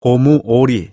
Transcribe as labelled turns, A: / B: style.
A: 고무오리.